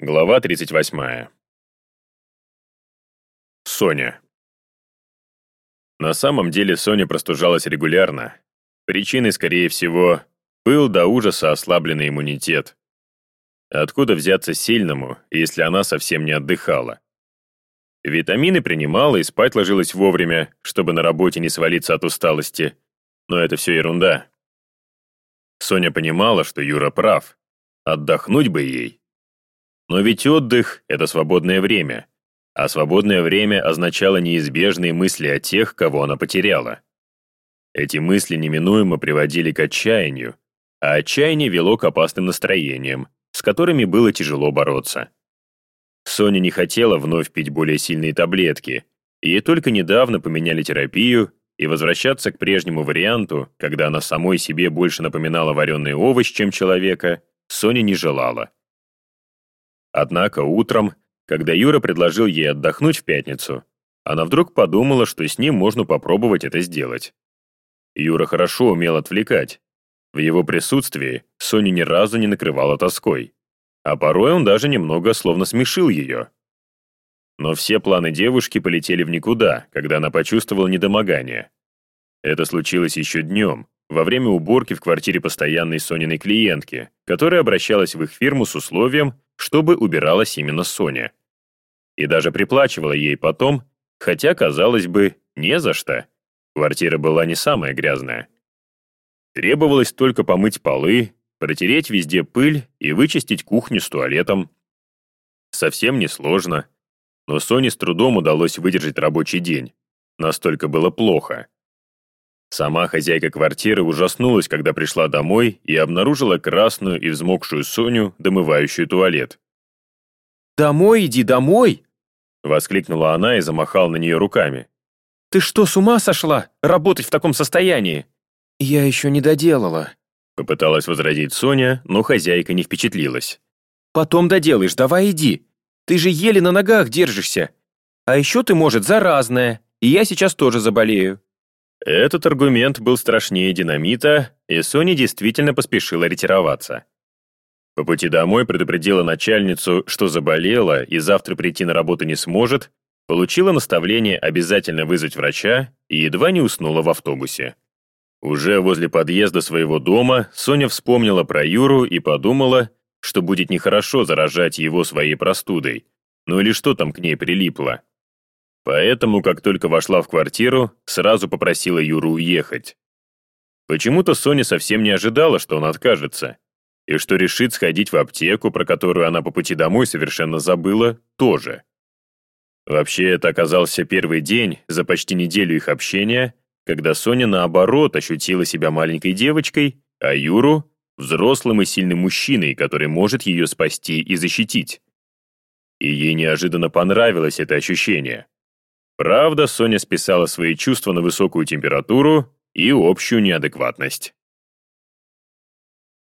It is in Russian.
Глава 38. Соня. На самом деле Соня простужалась регулярно. Причиной, скорее всего, был до ужаса ослабленный иммунитет. Откуда взяться сильному, если она совсем не отдыхала? Витамины принимала и спать ложилась вовремя, чтобы на работе не свалиться от усталости. Но это все ерунда. Соня понимала, что Юра прав. Отдохнуть бы ей. Но ведь отдых — это свободное время, а свободное время означало неизбежные мысли о тех, кого она потеряла. Эти мысли неминуемо приводили к отчаянию, а отчаяние вело к опасным настроениям, с которыми было тяжело бороться. Соня не хотела вновь пить более сильные таблетки, ей только недавно поменяли терапию, и возвращаться к прежнему варианту, когда она самой себе больше напоминала вареный овощ, чем человека, Соня не желала. Однако утром, когда Юра предложил ей отдохнуть в пятницу, она вдруг подумала, что с ним можно попробовать это сделать. Юра хорошо умел отвлекать. В его присутствии Соня ни разу не накрывала тоской. А порой он даже немного словно смешил ее. Но все планы девушки полетели в никуда, когда она почувствовала недомогание. Это случилось еще днем, во время уборки в квартире постоянной Сониной клиентки, которая обращалась в их фирму с условием, чтобы убиралась именно Соня. И даже приплачивала ей потом, хотя, казалось бы, не за что. Квартира была не самая грязная. Требовалось только помыть полы, протереть везде пыль и вычистить кухню с туалетом. Совсем несложно. Но Соне с трудом удалось выдержать рабочий день. Настолько было плохо. Сама хозяйка квартиры ужаснулась, когда пришла домой и обнаружила красную и взмокшую Соню, домывающую туалет. «Домой иди, домой!» — воскликнула она и замахала на нее руками. «Ты что, с ума сошла? Работать в таком состоянии?» «Я еще не доделала», — попыталась возразить Соня, но хозяйка не впечатлилась. «Потом доделаешь, давай иди. Ты же еле на ногах держишься. А еще ты, может, заразная, и я сейчас тоже заболею». Этот аргумент был страшнее динамита, и Соня действительно поспешила ретироваться. По пути домой предупредила начальницу, что заболела и завтра прийти на работу не сможет, получила наставление обязательно вызвать врача и едва не уснула в автобусе. Уже возле подъезда своего дома Соня вспомнила про Юру и подумала, что будет нехорошо заражать его своей простудой, ну или что там к ней прилипло. Поэтому, как только вошла в квартиру, сразу попросила Юру уехать. Почему-то Соня совсем не ожидала, что он откажется, и что решит сходить в аптеку, про которую она по пути домой совершенно забыла, тоже. Вообще, это оказался первый день за почти неделю их общения, когда Соня, наоборот, ощутила себя маленькой девочкой, а Юру — взрослым и сильным мужчиной, который может ее спасти и защитить. И ей неожиданно понравилось это ощущение. Правда, Соня списала свои чувства на высокую температуру и общую неадекватность.